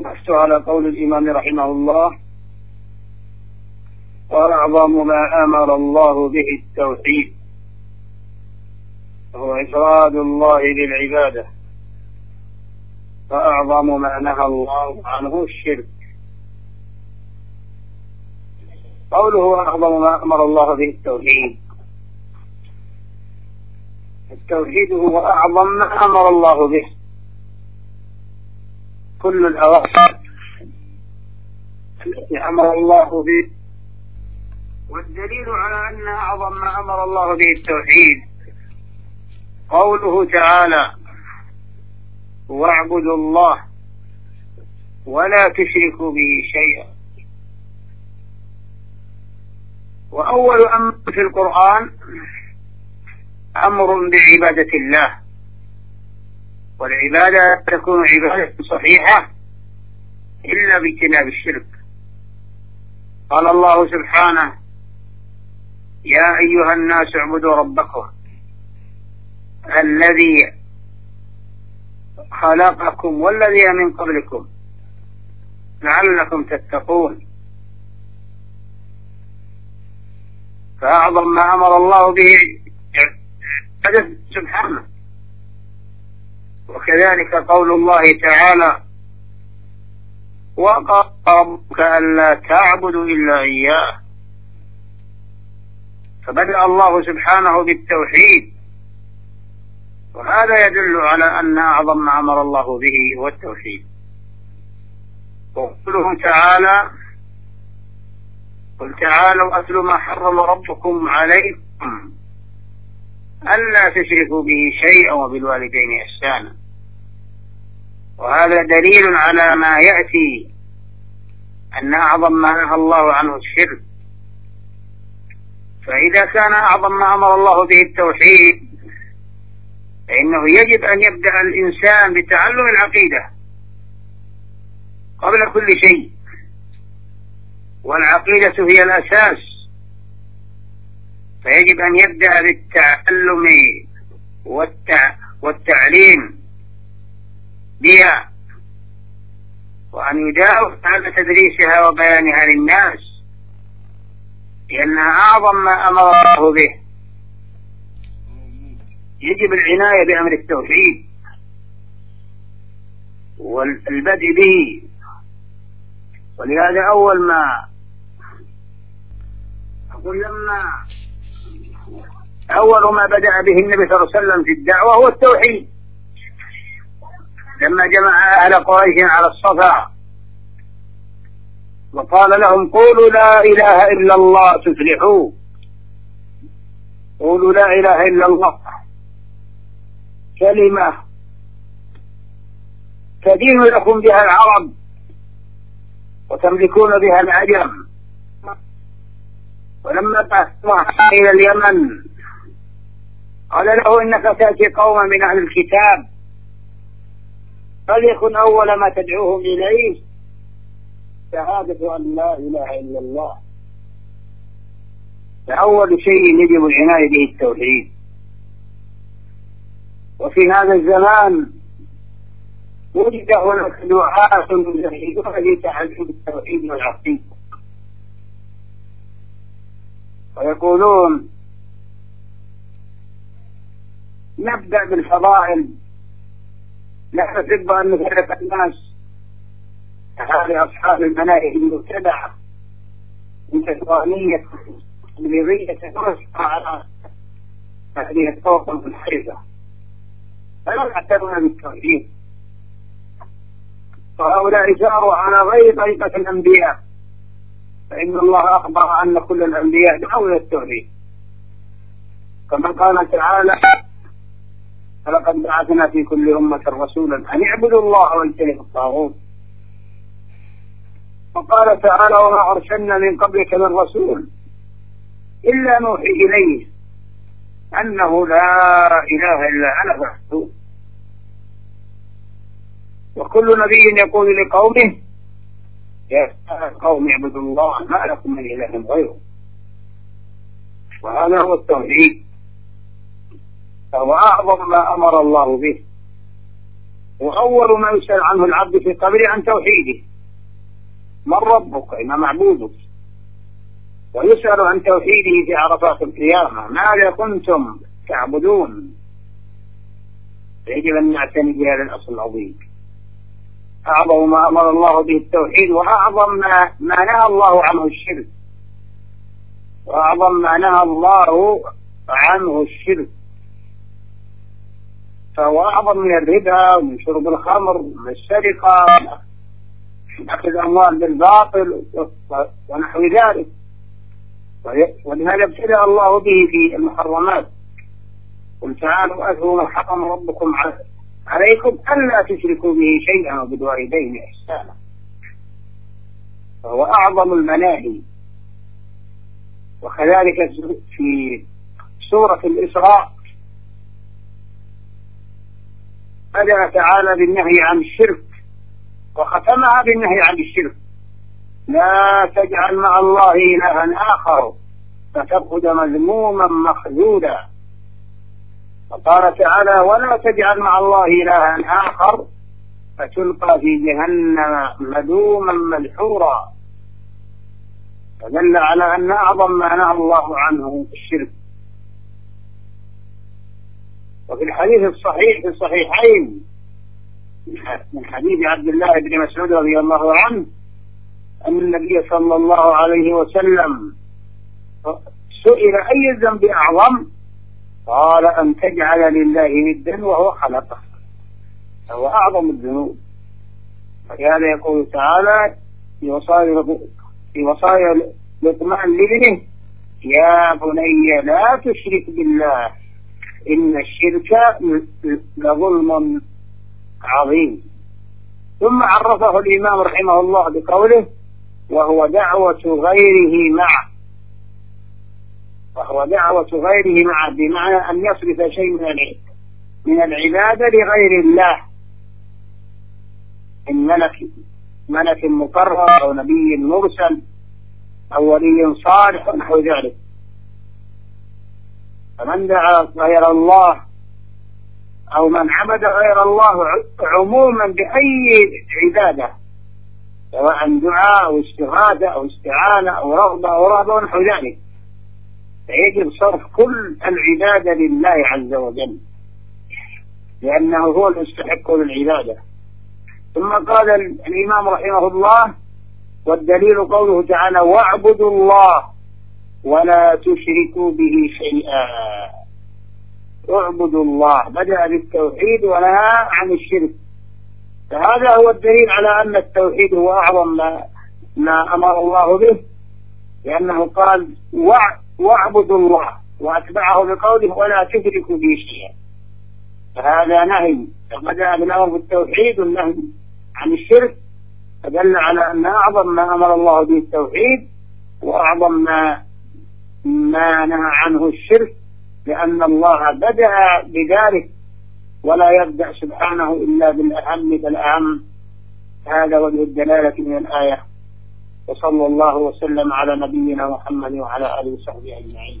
وقفت على قول الإمام رحمه الله وأعظم ما أمر الله به التوحيد وهو إفراد الله بالعبادة وأعظم ما نهى الله عنه الشرك. قوله أعظم ما أمر الله به التوحيد التوحيد هو أعظم ما أمر الله به. كل الأوامر التي أمر الله به والدليل على أن أعظم ما أمر الله به التوحيد قوله تعالى واعبدوا الله ولا تشركوا به شيئا وأول أمر في القرآن أمر بعبادة الله. والعبادة تكون عبادة صحيحة إلا باجتناب الشرك. قال الله سبحانه يا أيها الناس اعبدوا ربكم الذي خلقكم والذي من قبلكم لعلكم تتقون. فأعظم ما أمر الله به سبحانه. وكذلك قول الله تعالى وقال ربك ألا تعبدوا إلا إياه. فبدأ الله سبحانه بالتوحيد. وهذا يدل على أن أعظم ما أمر الله به هو التوحيد. وقوله تعالى قل تعالوا أتل ما حرم ربكم عليكم ألا تشركوا به شيئا وبالوالدين إحسانا. وهذا دليل على ما يأتي أن أعظم ما نهى الله عنه الشرك. فإذا كان أعظم ما أمر الله به التوحيد فإنه يجب أن يبدأ الإنسان بتعلم العقيدة قبل كل شيء. والعقيدة هي الأساس. فيجب أن يبدأ بالتعلم والتع... والتعليم. بها. وأن يداوم على تدريسها وبيانها للناس لأنها أعظم ما أمر الله به. يجب العناية بأمر التوحيد. والبدء به. ولهذا أول ما أقول لما أول ما بدأ به النبي صلى الله عليه وسلم في الدعوة هو التوحيد. لما جمع أهل قريش على الصفا وقال لهم قولوا لا إله إلا الله تفلحوا. قولوا لا إله إلا الله. كلمة تدين لكم بها العرب وتملكون بها العجم. ولما بعثوا إلى اليمن قال له إنك تأتي قوما من أهل الكتاب. فليكن أول ما تدعوهم إليه. شهادة أن لا إله إلا الله. فأول شيء يجب العناية به التوحيد. وفي هذا الزمان وجد هناك دعاة مجاهدون لتعلم التوحيد والعقيدة. ويقولون نبدأ بالفضائل. نحب أن نفرق الناس. هذه أصحاب المناهج المبتدعة. الإخوانية البيضية تنص على هذه الطرق المنحرفة فلا يعتبرون بالتوحيد وهؤلاء ساروا على غير طريقة الأنبياء. فإن الله أخبر أن كل الأنبياء دعوا إلى التوحيد. كما قال تعالى فلقد بعثنا في كل أمة رسولا أن اعبدوا الله واجتنبوا الطاغوت. وقال تعالى وما أرسلنا من قبلك من رسول إلا نوحي إليه أنه لا إله إلا أنا فاعبدون وكل نبي يقول لقومه يا قوم اعبدوا الله ما لكم من إله غيره. وهذا هو التوحيد. فهو أعظم ما أمر الله به. وأول ما يسأل عنه العبد في قبره عن توحيده. من ربك؟ ما معبودك. ويسأل عن توحيده في عرفات القيامة. ماذا كنتم تعبدون؟ يجب أن نعتني بهذا الأصل العظيم. أعظم ما أمر الله به التوحيد وأعظم ما, ما نهى الله عنه الشرك. وأعظم ما نهى الله عنه الشرك. فهو أعظم من الربا ومن شرب الخمر ومن السرقة أخذ الأموال بالباطل ونحو ذلك. ولهذا ابتدأ الله به في المحرمات. قل تعالوا أتوا ما حرم ربكم عليكم ألا تشركوا به شيئا وبالوالدين إحسانا. فهو أعظم المناهي. وكذلك في سورة الإسراء بدأ تعالى بالنهي عن الشرك وختمها بالنهي عن الشرك. لا تجعل مع الله إلها آخر فتفقد مذموما مخذولا. وقال تعالى ولا تجعل مع الله إلها آخر فتلقى في جهنم مذوما مدحورا. فدل على أن أعظم ما نهى الله عنه الشرك. وفي الحديث الصحيح في الصحيحين. من حديث عبد الله بن مسعود رضي الله عنه أن النبي صلى الله عليه وسلم سئل أي الذنب أعظم؟ قال أن تجعل لله ندا وهو خلقه. فهو أعظم الذنوب. ولهذا يقول تعالى في وصايا في وصايا لقمان لابنه يا بني لا تشرك بالله إن الشرك لظلم عظيم. ثم عرفه الإمام رحمه الله بقوله وهو دعوة غيره معه وهو دعوة غيره معه بمعنى أن يصرف شيء من من العبادة لغير الله. من ملك ملك مقرر أو نبي مرسل أو ولي صالح ونحو ذلك. فمن دعا غير الله أو من عبد غير الله عموما بأي عبادة سواء دعاء أو استغاثة أو استعانة أو رغبة أو رهبة ونحو ذلك. فيجب صرف كل العبادة لله عز وجل لأنه هو المستحق للعبادة. ثم قال الإمام رحمه الله والدليل قوله تعالى واعبدوا الله ولا تشركوا به شيئا. اعبدوا الله. بدأ بالتوحيد ونهى عن الشرك. فهذا هو الدليل على أن التوحيد هو أعظم ما, ما أمر الله به. لأنه قال واعبدوا الله وأتبعه بقوله ولا تشركوا به شيئا. فهذا نهي. فبدأ بالأمر بالتوحيد والنهي عن الشرك. فدل على أن أعظم ما أمر الله به التوحيد وأعظم ما ما نهى عنه الشرك لأن الله بدأ بذلك ولا يبدأ سبحانه إلا بالأهم فالأهم. هذا وجه الدلالة من الآية. وصلى الله وسلم على نبينا محمد وعلى آله وصحبه أجمعين.